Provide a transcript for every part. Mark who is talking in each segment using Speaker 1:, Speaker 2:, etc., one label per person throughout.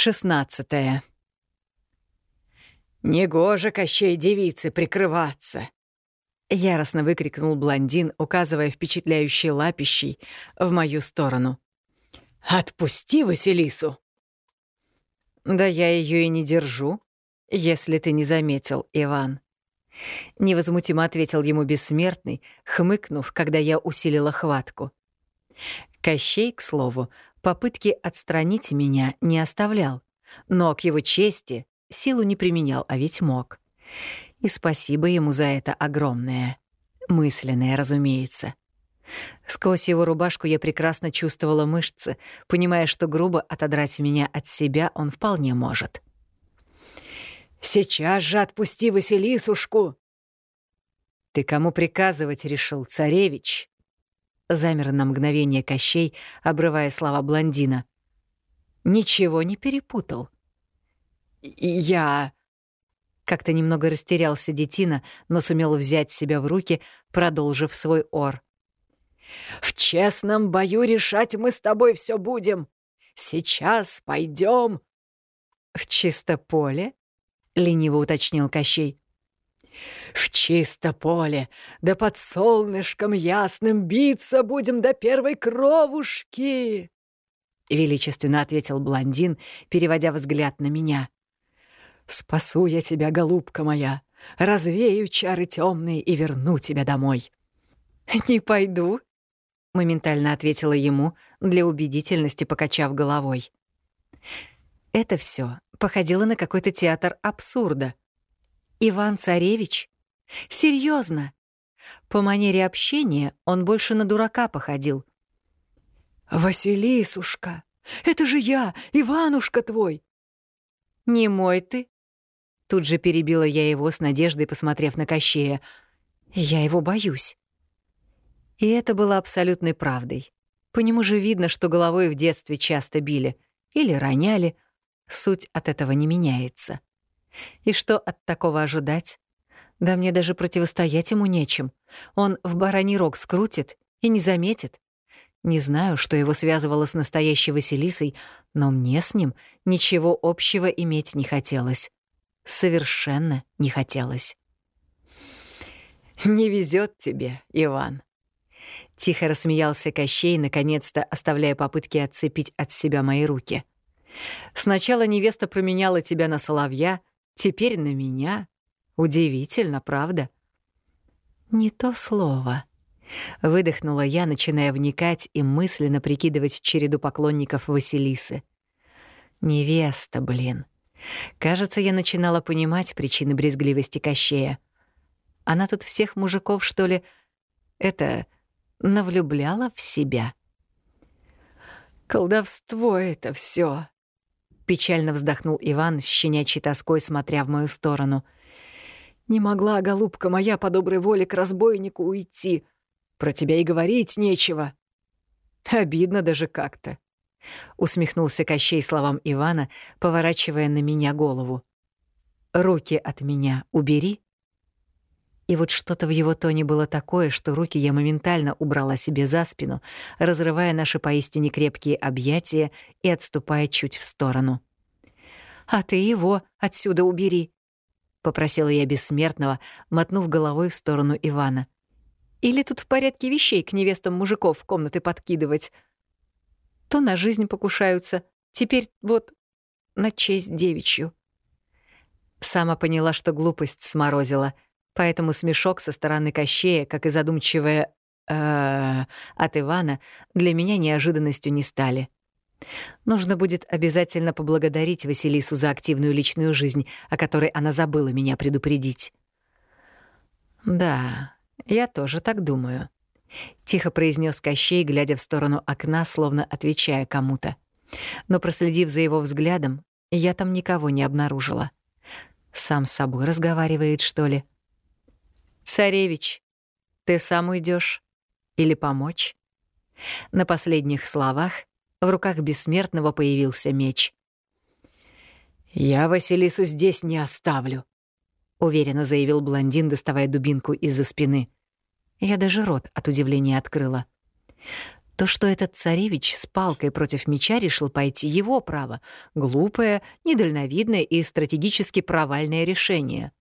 Speaker 1: Шестнадцатое. «Негоже Кощей девицы прикрываться!» Яростно выкрикнул блондин, указывая впечатляющей лапищей в мою сторону. «Отпусти Василису!» «Да я ее и не держу, если ты не заметил, Иван». Невозмутимо ответил ему бессмертный, хмыкнув, когда я усилила хватку. Кощей, к слову, попытки отстранить меня не оставлял, но к его чести силу не применял, а ведь мог. И спасибо ему за это огромное. Мысленное, разумеется. Сквозь его рубашку я прекрасно чувствовала мышцы, понимая, что грубо отодрать меня от себя он вполне может. «Сейчас же отпусти Василисушку!» «Ты кому приказывать решил, царевич?» Замер на мгновение Кощей, обрывая слова блондина. «Ничего не перепутал». «Я...» Как-то немного растерялся детина, но сумел взять себя в руки, продолжив свой ор. «В честном бою решать мы с тобой все будем. Сейчас пойдем. «В чисто поле?» — лениво уточнил Кощей. «В чисто поле, да под солнышком ясным биться будем до первой кровушки!» Величественно ответил блондин, переводя взгляд на меня. Спасу я тебя, голубка моя, развею чары темные и верну тебя домой. Не пойду, моментально ответила ему, для убедительности покачав головой. Это все походило на какой-то театр абсурда. Иван Царевич? Серьезно? По манере общения он больше на дурака походил. «Василисушка, это же я, Иванушка твой!» «Не мой ты, Тут же перебила я его с надеждой, посмотрев на Кощея. «Я его боюсь». И это было абсолютной правдой. По нему же видно, что головой в детстве часто били или роняли. Суть от этого не меняется. И что от такого ожидать? Да мне даже противостоять ему нечем. Он в бараний рог скрутит и не заметит. Не знаю, что его связывало с настоящей Василисой, но мне с ним ничего общего иметь не хотелось совершенно не хотелось. «Не везет тебе, Иван», — тихо рассмеялся Кощей, наконец-то оставляя попытки отцепить от себя мои руки. «Сначала невеста променяла тебя на соловья, теперь на меня. Удивительно, правда?» «Не то слово», — выдохнула я, начиная вникать и мысленно прикидывать череду поклонников Василисы. «Невеста, блин». Кажется, я начинала понимать причины брезгливости Кощея. Она тут всех мужиков, что ли, это, навлюбляла в себя. «Колдовство это все, печально вздохнул Иван с щенячьей тоской, смотря в мою сторону. «Не могла, голубка моя, по доброй воле к разбойнику уйти. Про тебя и говорить нечего. Обидно даже как-то. Усмехнулся Кощей словам Ивана, поворачивая на меня голову. «Руки от меня убери». И вот что-то в его тоне было такое, что руки я моментально убрала себе за спину, разрывая наши поистине крепкие объятия и отступая чуть в сторону. «А ты его отсюда убери», — попросила я бессмертного, мотнув головой в сторону Ивана. «Или тут в порядке вещей к невестам мужиков в комнаты подкидывать?» то на жизнь покушаются, теперь вот на честь девичью. Сама поняла, что глупость сморозила, поэтому смешок со стороны Кощея, как и задумчивая э от Ивана, для меня неожиданностью не стали. Нужно будет обязательно поблагодарить Василису за активную личную жизнь, о которой она забыла меня предупредить. Да, я тоже так думаю. — тихо произнес Кощей, глядя в сторону окна, словно отвечая кому-то. Но, проследив за его взглядом, я там никого не обнаружила. Сам с собой разговаривает, что ли? «Царевич, ты сам уйдешь? Или помочь?» На последних словах в руках бессмертного появился меч. «Я Василису здесь не оставлю», — уверенно заявил блондин, доставая дубинку из-за спины. Я даже рот от удивления открыла. То, что этот царевич с палкой против меча решил пойти, его право. Глупое, недальновидное и стратегически провальное решение.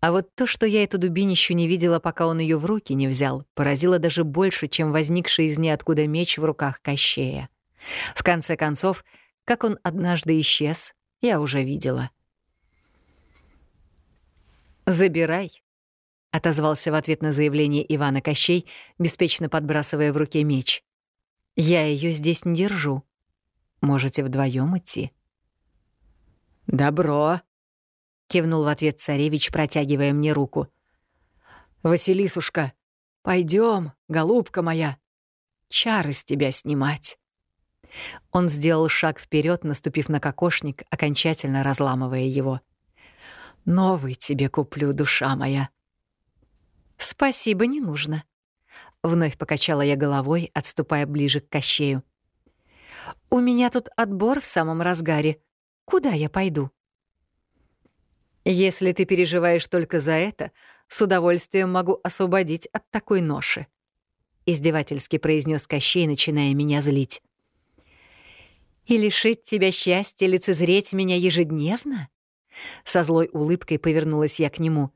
Speaker 1: А вот то, что я эту дубинищу не видела, пока он ее в руки не взял, поразило даже больше, чем возникший из ниоткуда меч в руках Кощея. В конце концов, как он однажды исчез, я уже видела. «Забирай», — отозвался в ответ на заявление Ивана Кощей, беспечно подбрасывая в руке меч. Я ее здесь не держу. Можете вдвоем идти. Добро, кивнул в ответ царевич, протягивая мне руку. Василисушка, пойдем, голубка моя, чары с тебя снимать. Он сделал шаг вперед, наступив на кокошник, окончательно разламывая его. Новый тебе куплю, душа моя. Спасибо, не нужно. Вновь покачала я головой, отступая ближе к Кощею. «У меня тут отбор в самом разгаре. Куда я пойду?» «Если ты переживаешь только за это, с удовольствием могу освободить от такой ноши», — издевательски произнес Кощей, начиная меня злить. «И лишить тебя счастья лицезреть меня ежедневно?» Со злой улыбкой повернулась я к нему.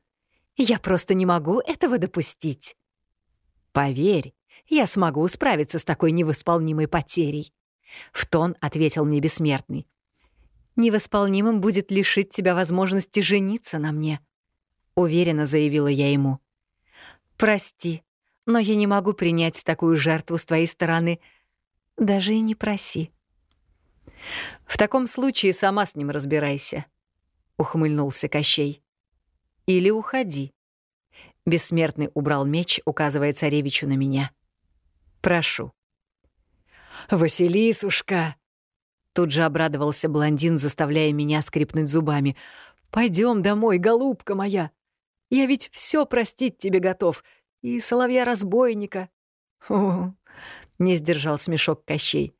Speaker 1: «Я просто не могу этого допустить». «Поверь, я смогу справиться с такой невосполнимой потерей», — в тон ответил мне бессмертный. «Невосполнимым будет лишить тебя возможности жениться на мне», — уверенно заявила я ему. «Прости, но я не могу принять такую жертву с твоей стороны. Даже и не проси». «В таком случае сама с ним разбирайся», — ухмыльнулся Кощей. «Или уходи. Бессмертный убрал меч, указывая царевичу на меня. «Прошу». «Василисушка!» Тут же обрадовался блондин, заставляя меня скрипнуть зубами. Пойдем домой, голубка моя! Я ведь все простить тебе готов, и соловья-разбойника!» Не сдержал смешок Кощей.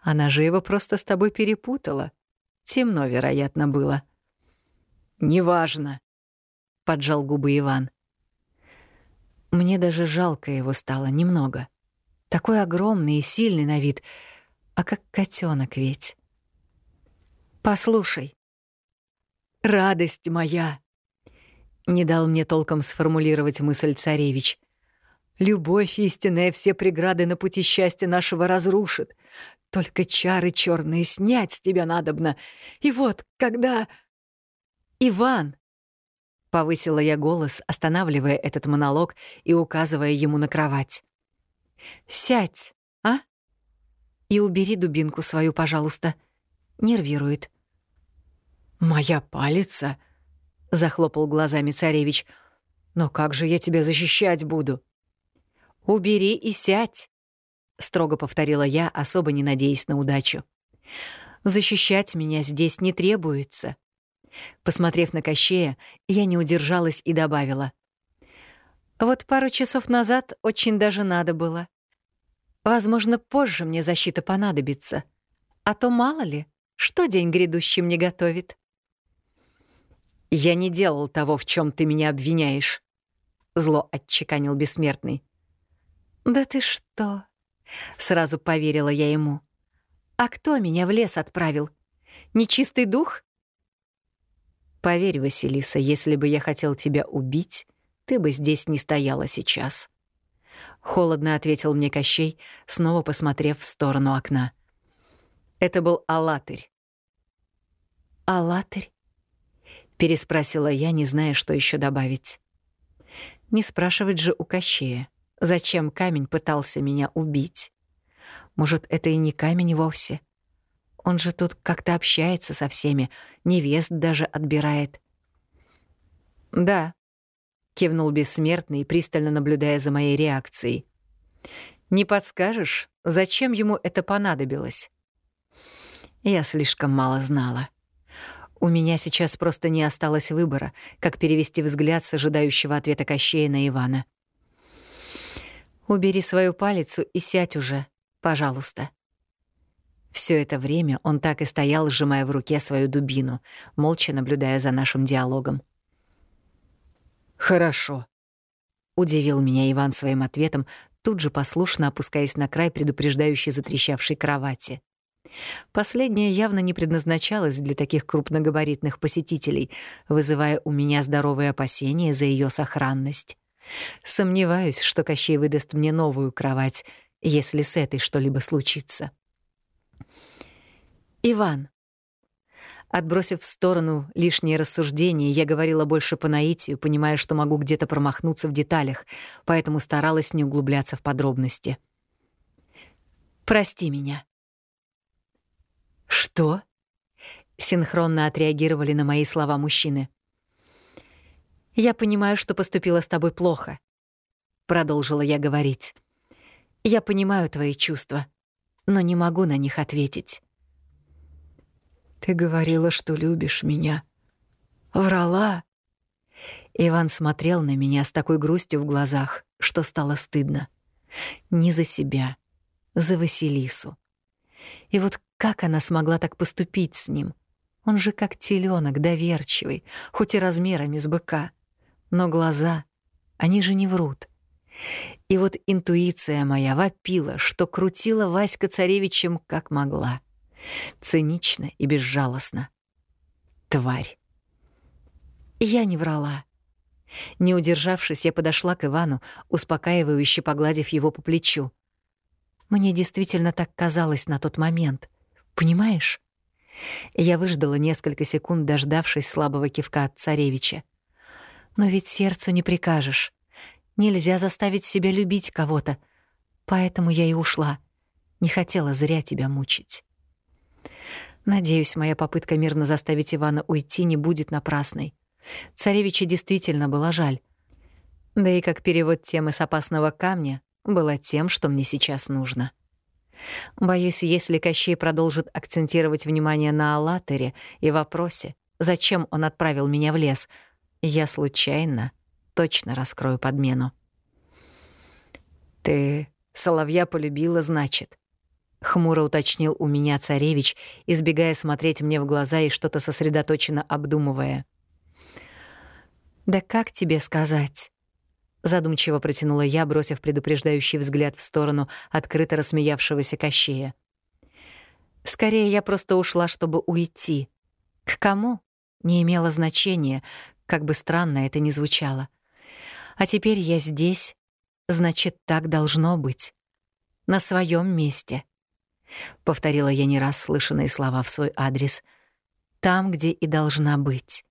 Speaker 1: «Она же его просто с тобой перепутала. Темно, вероятно, было». «Неважно», — поджал губы Иван. Мне даже жалко его стало немного. Такой огромный и сильный на вид, а как котенок ведь. «Послушай». «Радость моя!» Не дал мне толком сформулировать мысль царевич. «Любовь истинная все преграды на пути счастья нашего разрушит. Только чары черные снять с тебя надобно. И вот, когда...» «Иван!» — повысила я голос, останавливая этот монолог и указывая ему на кровать. «Сядь, а? И убери дубинку свою, пожалуйста. Нервирует». «Моя палица?» — захлопал глазами царевич. «Но как же я тебя защищать буду?» «Убери и сядь», — строго повторила я, особо не надеясь на удачу. «Защищать меня здесь не требуется. Посмотрев на Кощея, я не удержалась и добавила. «Вот пару часов назад очень даже надо было. Возможно, позже мне защита понадобится. А то мало ли, что день грядущий мне готовит». «Я не делал того, в чем ты меня обвиняешь», — зло отчеканил бессмертный. «Да ты что?» — сразу поверила я ему. «А кто меня в лес отправил? Нечистый дух?» Поверь, Василиса, если бы я хотел тебя убить, ты бы здесь не стояла сейчас. Холодно ответил мне Кощей, снова посмотрев в сторону окна. Это был Алатырь. Алатырь? Переспросила я, не зная, что еще добавить. Не спрашивать же у Кощея, зачем камень пытался меня убить. Может, это и не камень вовсе, он же тут как-то общается со всеми, невест даже отбирает. «Да», — кивнул бессмертный, пристально наблюдая за моей реакцией. «Не подскажешь, зачем ему это понадобилось?» Я слишком мало знала. У меня сейчас просто не осталось выбора, как перевести взгляд с ожидающего ответа Кощея на Ивана. «Убери свою палицу и сядь уже, пожалуйста», все это время он так и стоял, сжимая в руке свою дубину, молча наблюдая за нашим диалогом. «Хорошо», — удивил меня Иван своим ответом, тут же послушно опускаясь на край предупреждающей затрещавшей кровати. Последняя явно не предназначалась для таких крупногабаритных посетителей, вызывая у меня здоровые опасения за ее сохранность. Сомневаюсь, что Кощей выдаст мне новую кровать, если с этой что-либо случится. Иван. Отбросив в сторону лишние рассуждения, я говорила больше по наитию, понимая, что могу где-то промахнуться в деталях, поэтому старалась не углубляться в подробности. «Прости меня». «Что?» — синхронно отреагировали на мои слова мужчины. «Я понимаю, что поступила с тобой плохо», — продолжила я говорить. «Я понимаю твои чувства, но не могу на них ответить». «Ты говорила, что любишь меня. Врала?» Иван смотрел на меня с такой грустью в глазах, что стало стыдно. Не за себя, за Василису. И вот как она смогла так поступить с ним? Он же как теленок, доверчивый, хоть и размерами с быка. Но глаза, они же не врут. И вот интуиция моя вопила, что крутила Васька царевичем как могла. Цинично и безжалостно. Тварь. Я не врала. Не удержавшись, я подошла к Ивану, успокаивающе погладив его по плечу. Мне действительно так казалось на тот момент. Понимаешь? Я выждала несколько секунд, дождавшись слабого кивка от царевича. Но ведь сердцу не прикажешь. Нельзя заставить себя любить кого-то. Поэтому я и ушла. Не хотела зря тебя мучить. Надеюсь, моя попытка мирно заставить Ивана уйти не будет напрасной. Царевича действительно было жаль. Да и как перевод темы с опасного камня было тем, что мне сейчас нужно. Боюсь, если Кощей продолжит акцентировать внимание на Аллатере и вопросе, зачем он отправил меня в лес, я случайно точно раскрою подмену. «Ты соловья полюбила, значит?» — хмуро уточнил у меня царевич, избегая смотреть мне в глаза и что-то сосредоточенно обдумывая. «Да как тебе сказать?» Задумчиво протянула я, бросив предупреждающий взгляд в сторону открыто рассмеявшегося Кощея. Скорее, я просто ушла, чтобы уйти. К кому? Не имело значения, как бы странно это ни звучало. А теперь я здесь, значит, так должно быть. На своем месте. Повторила я не раз слышанные слова в свой адрес. Там, где и должна быть.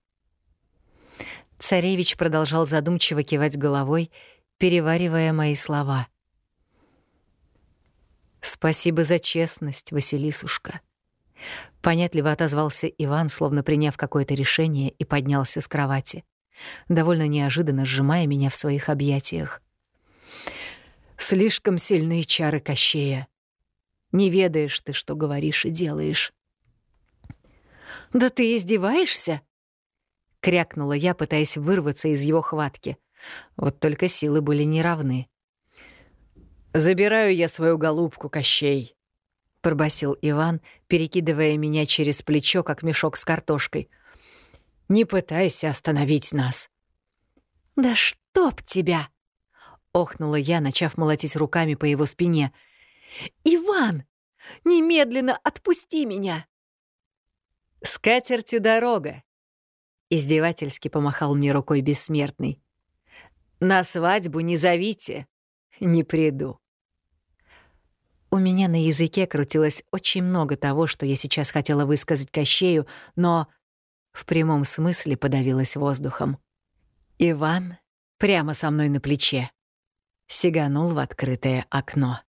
Speaker 1: Царевич продолжал задумчиво кивать головой, переваривая мои слова. «Спасибо за честность, Василисушка». Понятливо отозвался Иван, словно приняв какое-то решение, и поднялся с кровати, довольно неожиданно сжимая меня в своих объятиях. «Слишком сильные чары Кощея. Не ведаешь ты, что говоришь и делаешь». «Да ты издеваешься?» — крякнула я, пытаясь вырваться из его хватки. Вот только силы были неравны. «Забираю я свою голубку, Кощей», — пробасил Иван, перекидывая меня через плечо, как мешок с картошкой. «Не пытайся остановить нас». «Да чтоб тебя!» — охнула я, начав молотить руками по его спине. «Иван, немедленно отпусти меня!» «С катертью дорога!» Издевательски помахал мне рукой бессмертный. «На свадьбу не зовите. Не приду». У меня на языке крутилось очень много того, что я сейчас хотела высказать Кощею, но в прямом смысле подавилась воздухом. Иван прямо со мной на плече сиганул в открытое окно.